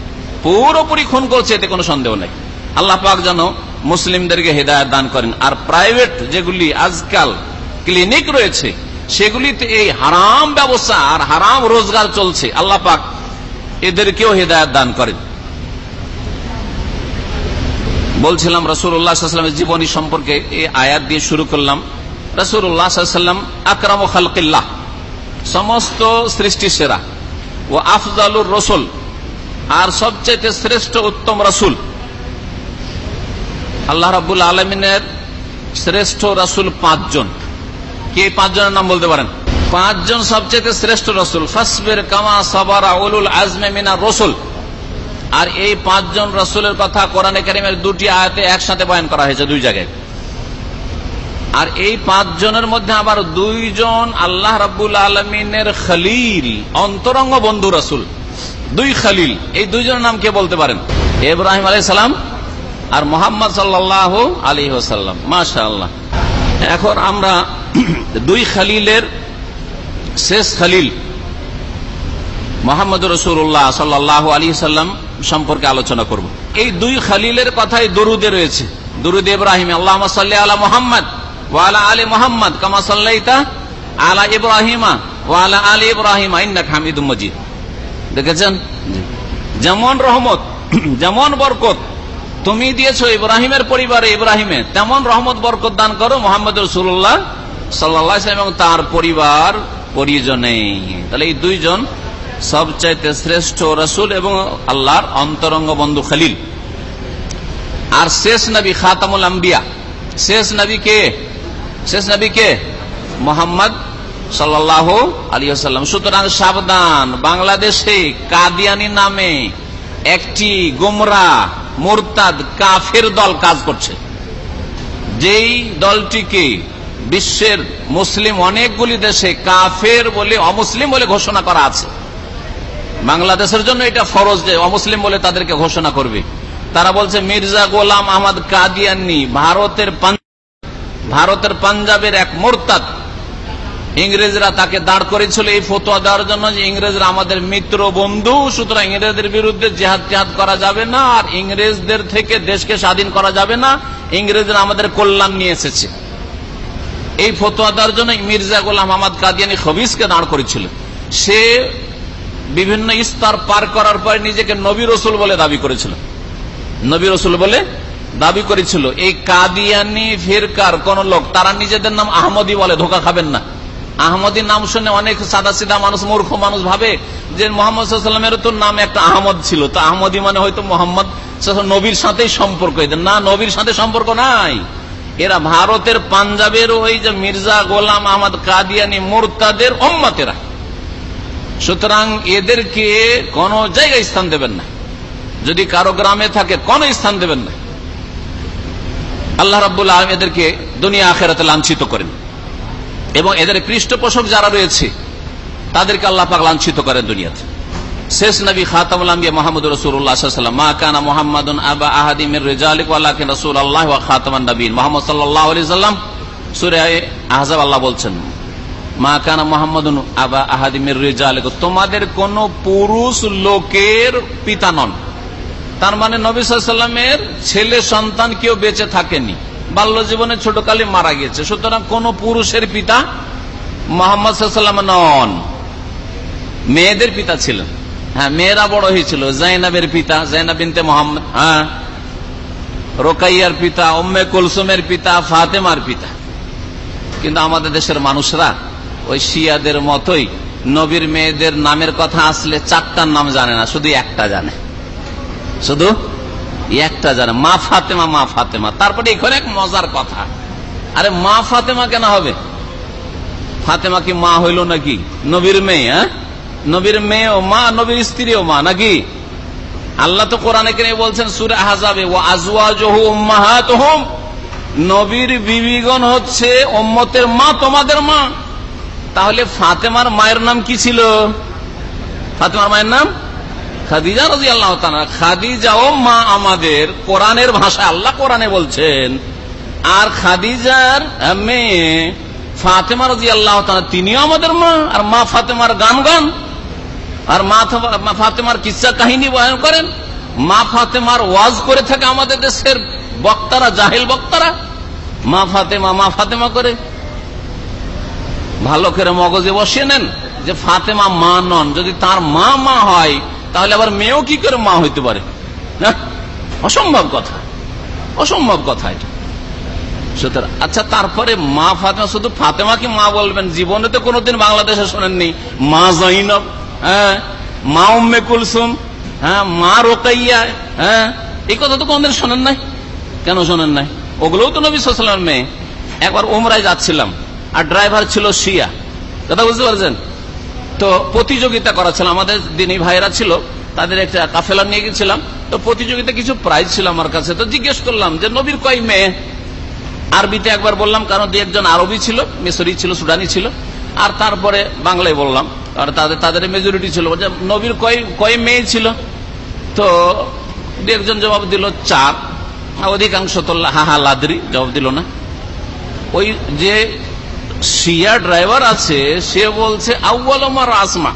পুরোপুরি খুন করছে, এতে কোনো সন্দেহ নেই। আল্লাহ পাক যেন মুসলিমদেরকে হেদায়ত দান করেন। আর প্রাইভেট যেগুলি আজকাল ক্লিনিক রয়েছে, সেগুলিতে এই হারাম ব্যবস্থা আর হারাম রোজগার চলছে। আল্লাহ পাক এদেরকেও হেদায়ত দান করেন। বলছিলাম রসুল্লাহামের জীবনী সম্পর্কে এই আয়াত দিয়ে শুরু করলাম। রসুল্লাহাম আকরাম খালকিল্লাহ সমস্ত সৃষ্টি সেরা। ও আফজালুর রসুল আর সবচেয়ে শ্রেষ্ঠ উত্তম রসুল। আল্লাহ রাবুল আলমিনের শ্রেষ্ঠ রাসুল পাঁচজন। কে পাঁচজনের নাম বলতে পারেন? পাঁচজন সবচেয়ে শ্রেষ্ঠ রসুল। ফাসবের কামা সবারা আজমে মিনা রসুল। আর এই পাঁচজন রসুলের কথা কোরআনে কারিমের দুটি আয়াতে একসাথে বয়ান করা হয়েছে, দুই জায়গায়। আর এই পাঁচজনের মধ্যে আবার দুইজন আল্লাহ রাবুল আলমিনের খালিল, অন্তরঙ্গ বন্ধু রসুল। দুই খালিল, এই দুইজনের নাম কে বলতে পারেন? ইব্রাহিম আলাই সালাম আর মোহাম্মদ সাল্লাহ আলী হোসাল্লাম মাশা আল্লাহ এখন আমরা দুই খালিলের শেষ খালিল মোহাম্মদ রসুল্লাহ সাল্লাহ আলী সাল্লাম সম্পর্কে আলোচনা করব। এই দুই খালিলের কথাই দরুদে রয়েছে। দরুদ ইব্রাহিম আল্লাহ সাল্লি আলা মোহাম্মদ ওয়ালা আলী মোহাম্মদ কামা আলা ইব্রাহিমা ওয়ালা আলী ইব্রাহিম ইন্নাক হামিদুম মজিদ। দেখেছেন? যেমন রহমত, যেমন বরকত তুমি দিয়েছ ইব্রাহিমের পরিবারে ইব্রাহিমে, তেমন রহমত, বরকত দান করো মোহাম্মদ রসুল্লাহ সাল্লাহ এবং তার পরিবার পরিজনে তাহলে এই দুইজন সবচাইতে শ্রেষ্ঠ রসুল এবং আল্লাহর অন্তরঙ্গ বন্ধু খালিল। আর শেষ নবী খাতামুল আম্বিয়া। শেষ নবী কে? শেষ নবী কে? মোহাম্মদ সাল্লাহ আলিয়াল্লাম সুতরাং সাবধান, বাংলাদেশে কাদিয়ানি নামে একটি গোমরা, মোরতাদ, কাফের দল কাজ করছে। যেই দলটিকে বিশ্বের মুসলিম অনেকগুলি দেশে কাফের বলে, অমুসলিম বলে ঘোষণা করা আছে। বাংলাদেশের জন্য এটা ফরজ যে অমুসলিম বলে তাদেরকে ঘোষণা করবে। তারা বলছে, মির্জা গোলাম আহমদ কাদিয়ানি ভারতের ভারতের পাঞ্জাবের এক মোরতাদ। ইংরেজরা তাকে দাঁড় করেছিল এই ফতোয়া দেওয়ার জন্য যে ইংরেজরা আমাদের মিত্র বন্ধু, সুতরাং ইংরেজদের বিরুদ্ধে জেহাদ জেহাদ করা যাবে না, আর ইংরেজদের থেকে দেশকে স্বাধীন করা যাবে না, ইংরেজরা আমাদের কল্যাণ নিয়ে এসেছে। এই ফতোয়া দেওয়ার জন্য মির্জা গোলাম আহমদ কাদিয়ানি খবিসকে দাঁড় করেছিল। সে বিভিন্ন স্তর পার করার পর নিজেকে নবী রসুল বলে দাবি করেছিল। নবী রসুল বলে দাবি করেছিল, এই কাদিয়ানি ফিরকার কোন লোক, তারা নিজেদের নাম আহমদি বলে, ধোকা খাবেন না। আহমদি নাম শুনে অনেক সাদা সিধা মানুষ, মূর্খ মানুষ ভাবে যে মোহাম্মদ তো নাম একটা আহমদ ছিল। তো আহমদি মানে হয়তো মোহাম্মদ নবীর সাথেই সম্পর্ক। না, নবীর সাথে সম্পর্ক নাই। এরা ভারতের পাঞ্জাবের ওই যে মির্জা গোলাম আহমদ কাদিয়ানি মোরতাদের ওম্মতেরা সুতরাং এদেরকে কোন জায়গায় স্থান দেবেন না। যদি কারও গ্রামে থাকে, কোন স্থান দেবেন না। আল্লাহ রাবুল আলম এদেরকে দুনিয়া আখেরাতে লাঞ্ছিত করেন। এবং এদের পৃষ্ঠপোষক যারা রয়েছে, তাদেরকে আল্লাহ পাক লাঞ্ছিত করেন দুনিয়াতে। শেষ নবী খাতামুল আম্বিয়া মোহাম্মদ রসুল্লাহ মা কানা মোহাম্মদ আবা আহাদিমের রেজালিক আল্লাহ রসুল আল্লাহ খাতামান নবীন। মোহাম্মদ সাল্লাহ আলি সাল্লাম সুরে আহজাব আল্লাহ বলছেন মা কানা মোহাম্মদ আবা আহাদিমের রেজালিক। তোমাদের কোন পুরুষ লোকের পিতা নন। তার মানে নবী সাল্লামের ছেলে সন্তান কেউ বেঁচে থাকেনি। বাল্য জীবনে ছোটকালে মারা গিয়েছে। সুতরাং কোন পুরুষের পিতা মোহাম্মদ সাল্লাম নন। মেয়েদের পিতা ছিলেন। হ্যাঁ মেয়েরা বড় হয়েছিল। জাইনাবের পিতা, জাইনাব বিনতে মোহাম্মদ হ্যাঁ। রোকাইয়ার পিতা ওম্মে কুলসুমের পিতা, ফাতেমার পিতা। কিন্তু আমাদের দেশের মানুষরা ওই শিয়াদের মতোই নবীর মেয়েদের নামের কথা আসলে চারটার নাম জানে না, শুধু একটা জানে। শুধু একটা জানে, মা ফাতেমা মা ফাতেমা। তারপরে এখানে এক মজার কথা। আরে মা ফাতেমা কেন হবে? ফাতেমা কি মা হইল নাকি? নবীর মেয়ে হ্যাঁ? নবীর মেয়ে ও মা, নবীর স্ত্রীও মা, নাকি? আল্লাহ তো কোরআনে কেন বলছেন, সুরে হাজাবে ও মাহাত নবীর বিবিগণ হচ্ছে ওম্মতের মা, তোমাদের মা। তাহলে ফাতেমার মায়ের নাম কি ছিল? ফাতেমার মায়ের নাম খাদিজা রাজি আল্লাহ খাদিজাও মা আমাদের কোরআনের ভাষা আল্লাহ কোরআনে বলছেন, আর খাদিজার মেয়ে ফাতেমা রাজি আল্লাহ তিনিও আমাদের মা, আর মা ফাতেমার গান গান আর মা ফাতেমার কিসা কাহিনী বয়ন করেন, মা ফাতেমার ওয়াজ করে থাকে আমাদের দেশের বক্তারা, জাহিল বক্তারা। মা ফাতেমা মা ফাতেমা করে। ভালো করে মগজে বসিয়ে নেন যে ফাতেমা মা নন। যদি তার মা মা হয়, তাহলে আবার মেয়েও কি করে মা হইতে পারে? অসম্ভব কথা। অসম্ভব কথা এটা। সুতরাং আচ্ছা তারপরে মা ফাতেমা, শুধু ফাতেমাকে মা বলবেন? জীবনে তো কোনোদিন বাংলাদেশে শোনেননি। মা জৈনব হ্যাঁ? মা উম্মে কুলসুম হ্যাঁ? মা রোকাইয়া হ্যাঁ? এই কথা তো কোনদিন শোনেন নাই? কেন শোনেন নাই? ওগুলোও তো নবী সালামের মেয়ে। একবার ওমরায় যাচ্ছিলাম। আর ড্রাইভার ছিল শিয়া। কথা বুঝতে পারছেন? তো প্রতিযোগিতা করা ছিল। আমাদের দিনী ভাইরা ছিল, তাদের একটা কাফেলা নিয়ে গেছিলাম। তো প্রতিযোগিতা কিছু প্রাইজ ছিল আমার কাছে। তো জিজ্ঞেস করলাম যে, নবীর কয় মেয়ে? আরবিতে একবার বললাম, কারণ দু একজন আরবি ছিল মিশরি ছিল, সুডানি ছিল। আর তারপরে বাংলায় বললাম। আর তাদের তাদের মেজরিটি ছিল। নবীর কয় কয় মেয়ে ছিল? তো দু একজন জবাব দিল, চার। অধিকাংশ তো হা হা লাদরি জবাব দিল না। ওই যে শিয়া ড্রাইভার আছে, সে বলছে আউ্বাল আমার আসমা।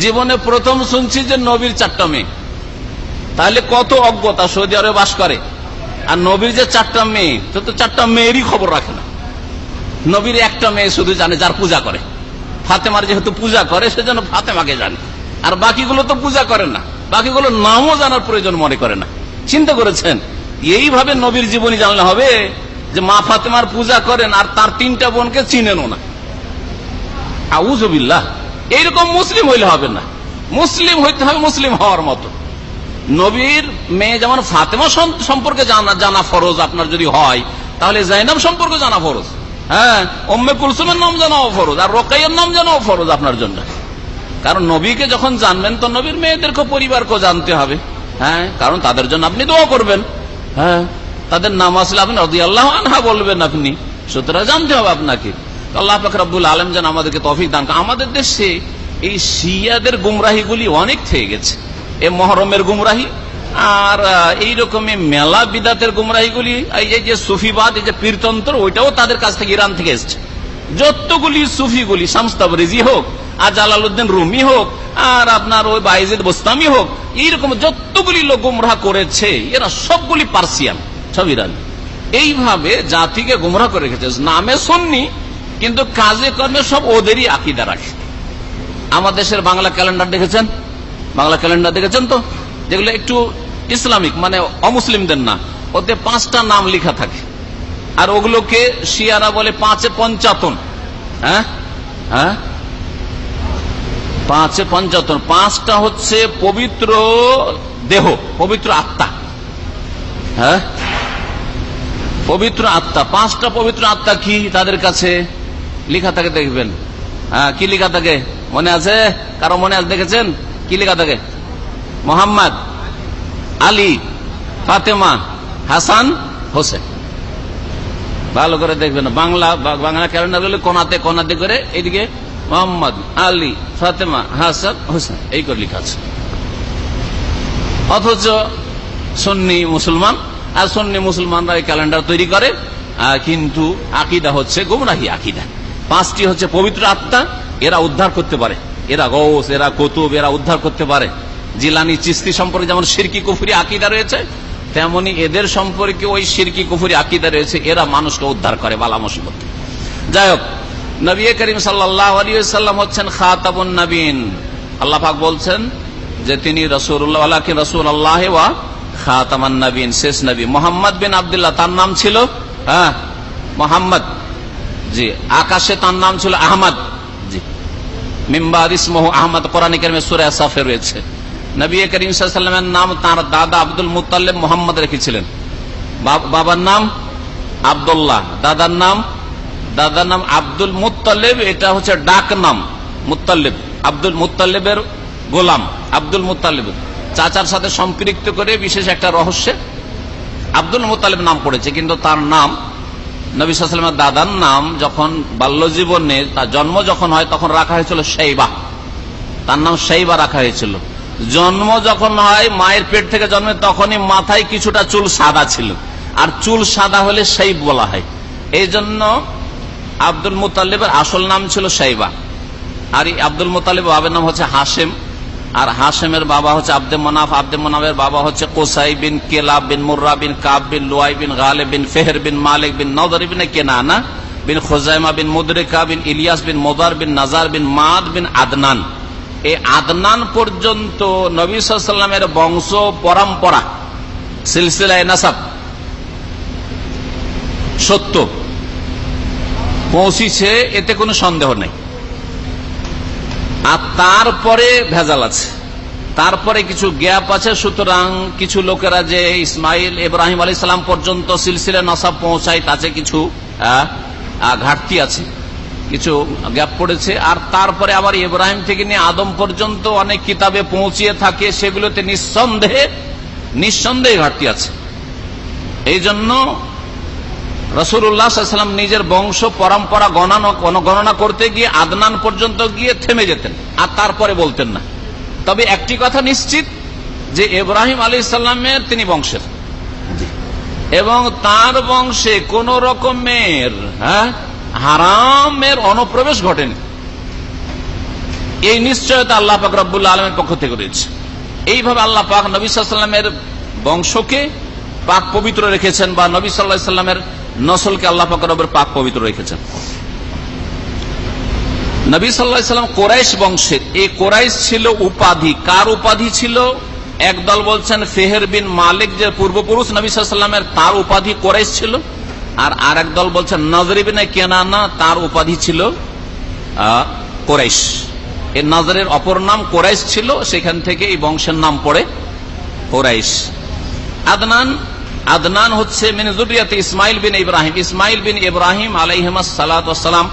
জীবনে প্রথম শুনছি যে নবীর চারটা মেয়ে। তাহলে কত অজ্ঞতা, সৌদি আরবে বাস করে। আর নবীর যে চারটা মেয়ে, তো তো চারটা মেয়েরই খবর রাখে না। নবীর একটা মেয়ে শুধু জানে, যার পূজা করে। ফাতেমার যেহেতু পূজা করে, সেজন্য ফাতেমাকে জানে। আর বাকিগুলো তো পূজা করে না। বাকিগুলো নামও জানার প্রয়োজন মনে করে না। চিন্তা করেছেন? এইভাবে নবীর জীবনী জানলে হবে? যে মা ফাতেমার পূজা করেন আর তার তিনটা বোনকে চিনেনও না। আউজবিল্লাহ এইরকম মুসলিম হইলে হবে না। মুসলিম হইতে হবে মুসলিম হওয়ার মতো। নবীর মেয়ে যেমন ফাতেমা সম্পর্কে জানা জানা ফরজ আপনার যদি হয়, তাহলে জাইনাব সম্পর্কে জানা ফরজ। হ্যাঁ ওম্মে কুলসুমের নাম জানাও ফরজ, আর রোকাইয়ের নাম জানাও ফরজ আপনার জন্য। কারণ নবীকে যখন জানবেন, তো নবীর মেয়েদেরকে পরিবারকে জানতে হবে। হ্যাঁ কারণ তাদের জন্য আপনি দোয়া করবেন। হ্যাঁ তাদের নাম আসলে আপনি রদি আল্লাহ আনহা বলবেন আপনি। সুতরাং জানতে হবে আপনাকে। আল্লাহ পাক রব্বুল আলম যেন আমাদেরকে তফিক দান আমাদের দেশে এই শিয়াদের গুমরাহিগুলি অনেক থেকে গেছে। এ মহরমের গুমরাহি আর এই রকমের মেলা বিদাতের গুমরাহিগুলি, এই যে সুফিবাদ এই যে পীরতন্ত্র, ওইটাও তাদের কাছ থেকে ইরান থেকে এসছে। যতগুলি সুফিগুলি, শামস্তাবরেজি হোক, আর জালালউদ্দিন রুমি হোক, আর আপনার ওই বাইজিদ বোস্তামি হোক, এইরকম যতগুলি লোক গুমরাহ করেছে, এরা সবগুলি পার্সিয়ান। সব এইভাবে জাতিকে গুমরা করে রেখেছে। নামে সন্নি, কিন্তু কাজে কর্মে সব ওদেরই আকিদা রাখে আমার দেশের বাংলা ক্যালেন্ডার দেখেছেন? বাংলা ক্যালেন্ডার দেখেছেন তো? যেগুলো একটু ইসলামিক মানে অমুসলিমদের না। ওতে পাঁচটা নাম লেখা থাকে। আর ওগুলোকে শিয়ারা বলে পাঁচে পঞ্চাতন। হ্যাঁ? হ্যাঁ? পাঁচে পঞ্চাতন। পাঁচটা হচ্ছে পবিত্র দেহ, পবিত্র আত্মা। হ্যাঁ? পবিত্র আত্মা, পাঁচটা পবিত্র আত্মা কি তাদের কাছে? লেখা থাকে দেখবেন। হ্যাঁ কি লেখা থাকে? মনে আছে? কারও মনে আছে? দেখেছেন? কি লেখা থাকে? মোহাম্মদ আলী, ফাতেমা, হাসান, হোসেন। ভালো করে দেখবেন বাংলা বাংলা ক্যালেন্ডারগুলো কোনাতে কোনাতে করে এইদিকে মোহাম্মদ আলী, ফাতেমা, হাসান, হোসেন, এই করে লেখা আছে। অথচ সন্নি মুসলমান আর সন্নি মুসলমানরা এই ক্যালেন্ডার তৈরি করে কিন্তু আকিদা হচ্ছে গুমরাহি আকিদা। পাঁচটি হচ্ছে পবিত্র আত্মা, এরা উদ্ধার করতে পারে। এরা গৌস এরা কতুব, এরা উদ্ধার করতে পারে। জিলানি চিস্তি সম্পর্কে যেমন সিরকি কুফুরি আকিদা রয়েছে, তেমনি এদের সম্পর্কে ওই সিরকি কুফুরি আকিদা রয়েছে, এরা মানুষকে উদ্ধার করে বালা মুসিবত। যাই হোক, নবী করিম সাল্লাম হচ্ছেন খাতাবুন নবীন। আল্লাহ পাক বলছেন যে তিনি রসুল্লাহ রসুল আল্লাহ খাতামান নবীন, শেষ নবী। মোহাম্মদ বিন আবদুল্লাহ, তার নাম ছিল? হ্যাঁ মোহাম্মদ। জি, আকাশে তার নাম ছিল আহমদ। জি। মিম্বাদ ইসমহ আহমদ কোরআনিকের সুরে সাফে রয়েছে। নবী করিম সাল্লামের নাম তার দাদা আব্দুল মুতাল্লেব মোহাম্মদ রেখেছিলেন বাবার নাম আবদুল্লাহ, দাদার নাম দাদার নাম আব্দুল মুতাল্লেব এটা হচ্ছে ডাক নাম মুতাল্লেব আব্দুল মুতাল্লেবের গোলাম, আব্দুল মুতাল্লেব চাচার সাথে সম্পৃক্ত করে বিশেষ একটা রহস্যে আব্দুল মুতালেব নাম পড়েছে, কিন্তু তার নাম, নবী সাল্লামের দাদার নাম যখন বাল্য জীবনে তার জন্ম যখন হয় তখন রাখা হয়েছিল সেইবা তার নাম সেইবা রাখা হয়েছিল। জন্ম যখন হয় মায়ের পেট থেকে জন্মে তখনই মাথায় কিছুটা চুল সাদা ছিল। আর চুল সাদা হলে সেইব বলা হয়। এই জন্য আব্দুল মুতাল্লিবের আসল নাম ছিল সাইবা আর আব্দুল মুতালিব বাবার নাম হচ্ছে হাসেম আর হাসেমের বাবা হচ্ছে আব্দে মনাফ। আব্দে মনাফের বাবা হচ্ছে কোসাই বিন কেলা বিন মুর্রা বিন কাব বিন লুয়াই বিন গালে বিন ফেহর বিন মালিক বিন নদর বিন কেনানা বিন খোজাইমা বিন মুদরিকা বিন ইলিয়াস বিন মোদার বিন নাজার বিন মাদ বিন আদনান। এই আদনান পর্যন্ত নবী সাল্লামের বংশ পরম্পরা সিলসিলায় নাসাব। সত্য। পৌঁছিছে, এতে কোনো সন্দেহ নেই। আর তারপরে ভেজাল আছে। তারপরে কিছু গ্যাপ আছে, সুতরাং কিছু লোকেরা যে ইসমাইল ইব্রাহিম আলী সালাম পর্যন্ত সিলসিলা নসাব পৌঁছায়, তাতে কিছু ঘাটতি আছে, কিছু গ্যাপ পড়েছে। আর তারপরে আবার ইব্রাহিম থেকে নিয়ে আদম পর্যন্ত অনেক কিতাবে পৌঁছিয়ে থাকে, সেগুলোতে নিঃসন্দেহে নিঃসন্দেহে ঘাটতি আছে। এই জন্য রসুল্লাহাম নিজের বংশ, পরম্পরা গণনা করতে গিয়ে আদনান পর্যন্ত গিয়ে থেমে যেতেন। আর তারপরে বলতেন না। তবে একটি কথা নিশ্চিত, যে ইব্রাহিম আলী ইসলামের তিনি বংশের। এবং তার বংশে কোন রকমের হ্যাঁ হারামের অনুপ্রবেশ ঘটেনি। এই নিশ্চয়তা আল্লাহ পাক রব্বুল্লা আলমের পক্ষ থেকে রয়েছে। এইভাবে আল্লাহ পাক নবী সাল্লামের বংশকে পাক পবিত্র রেখেছেন বা নবী সাল্লাহ সাল্লামের নসলকে আল্লাহ পাক রবের পাক পবিত্র রেখেছেন। নবী সাল্লাম কোরাইশ বংশের, এই কোরাইশ ছিল উপাধি। কার উপাধি ছিল? একদল বলছেন ফেহের বিন মালিক, যে পূর্বপুরুষ নবী সাল্লামের, তার উপাধি কোরাইশ ছিল। আর আর দল বলছেন নজরিবিনে কেনানা, তার উপাধি ছিল কোরাইশ। এই নজরের অপর নাম কোরাইশ ছিল, সেখান থেকে এই বংশের নাম পড়ে কোরাইশ। আদনান আদনান হচ্ছে মিনজুরিয়াতে ইসমাইল বিন ইব্রাহিম। ইসমাইল বিন ইব্রাহিম আলাইহমাস সালাম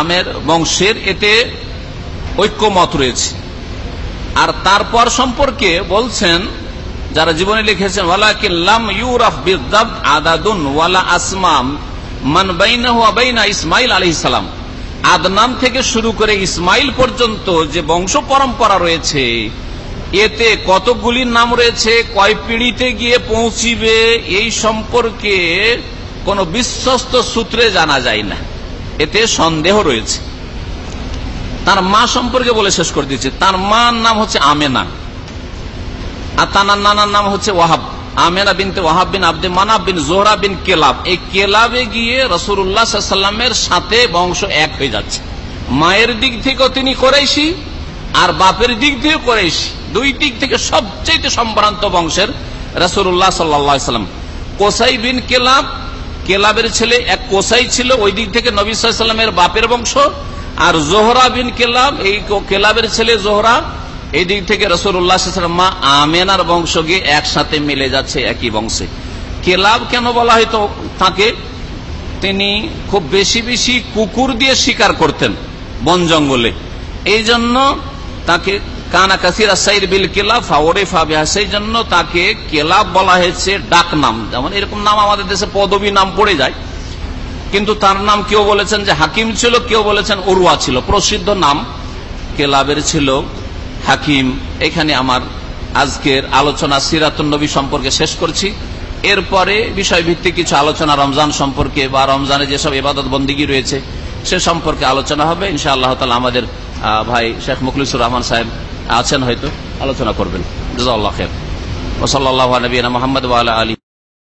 আমের বংশের এতে ঐক্যমত রয়েছে। আর তারপর সম্পর্কে বলছেন, যারা জীবনে লিখেছেন ওয়ালাকিল্লাম ইউরাফ বিদাব আদাদুন ওয়ালা আসমাম মান বাইনা ইসমাইল আলাইহিস সালাম। আদনান থেকে শুরু করে ইসমাইল পর্যন্ত যে বংশ পরম্পরা রয়েছে এতে কতগুলি নাম রয়েছে, কয় পিড়িতে গিয়ে পৌঁছিবে, এই সম্পর্কে কোন বিশ্বস্ত সূত্রে জানা যায় না। এতে সন্দেহ রয়েছে। তার মা সম্পর্কে বলে শেষ করে দিচ্ছে। তার মার নাম হচ্ছে আমেনা। আর তার নানার নাম হচ্ছে ওয়াহাব। আমেনা বিনতে ওয়াহাব বিন আব্দে মানাব বিন জোহরা বিন কেলাব। এই কেলাবে গিয়ে রসুল্লাহামের সাথে বংশ এক হয়ে যাচ্ছে। মায়ের দিক থেকেও তিনি করেছি আর বাপের দিক থেকে করেছি দুই দিক থেকে সবচেয়ে সম্ভ্রান্ত বংশের রসুল্লাহ সাল্লাম। কোসাই বিন কেলাব, কেলাবের ছেলে এক কোসাই ছিল, ওই দিক থেকে নবী সাল্লামের বাপের বংশ। আর জোহরা বিন কেলাব, এই কেলাবের ছেলে জোহরা, এই দিক থেকে রসুল্লাহ মা আমেনার বংশ গিয়ে একসাথে মিলে যাচ্ছে একই বংশে। কেলাব কেন বলা হয়তো তাকে? তিনি খুব বেশি বেশি কুকুর দিয়ে শিকার করতেন বন জঙ্গলে। এই জন্য তাকে কানা কাসির আসাইর বিল কেলাব ফাওরেফা সেই জন্য তাকে কেলাব বলা হয়েছে ডাক নাম। যেমন এরকম নাম আমাদের দেশে পদবী নাম পড়ে যায়। কিন্তু তার নাম কেউ বলেছেন যে হাকিম ছিল, কেউ বলেছেন অরুয়া ছিল। প্রসিদ্ধ নাম কেলাবের ছিল হাকিম। এখানে আমার আজকের আলোচনা সিরাতুল নবী সম্পর্কে শেষ করছি। এরপরে বিষয়ভিত্তিক কিছু আলোচনা রমজান সম্পর্কে বা রমজানে যেসব ইবাদত বন্দীগী রয়েছে, সে সম্পর্কে আলোচনা হবে। ইনশা আল্লাহ তালা আমাদের ভাই শেখ মুখলিসুর রহমান সাহেব আছেন হয়তো আলোচনা করবেন। জাজাল্লাহ খের ওসল্লাহ নবীনা মোহাম্মদ আলী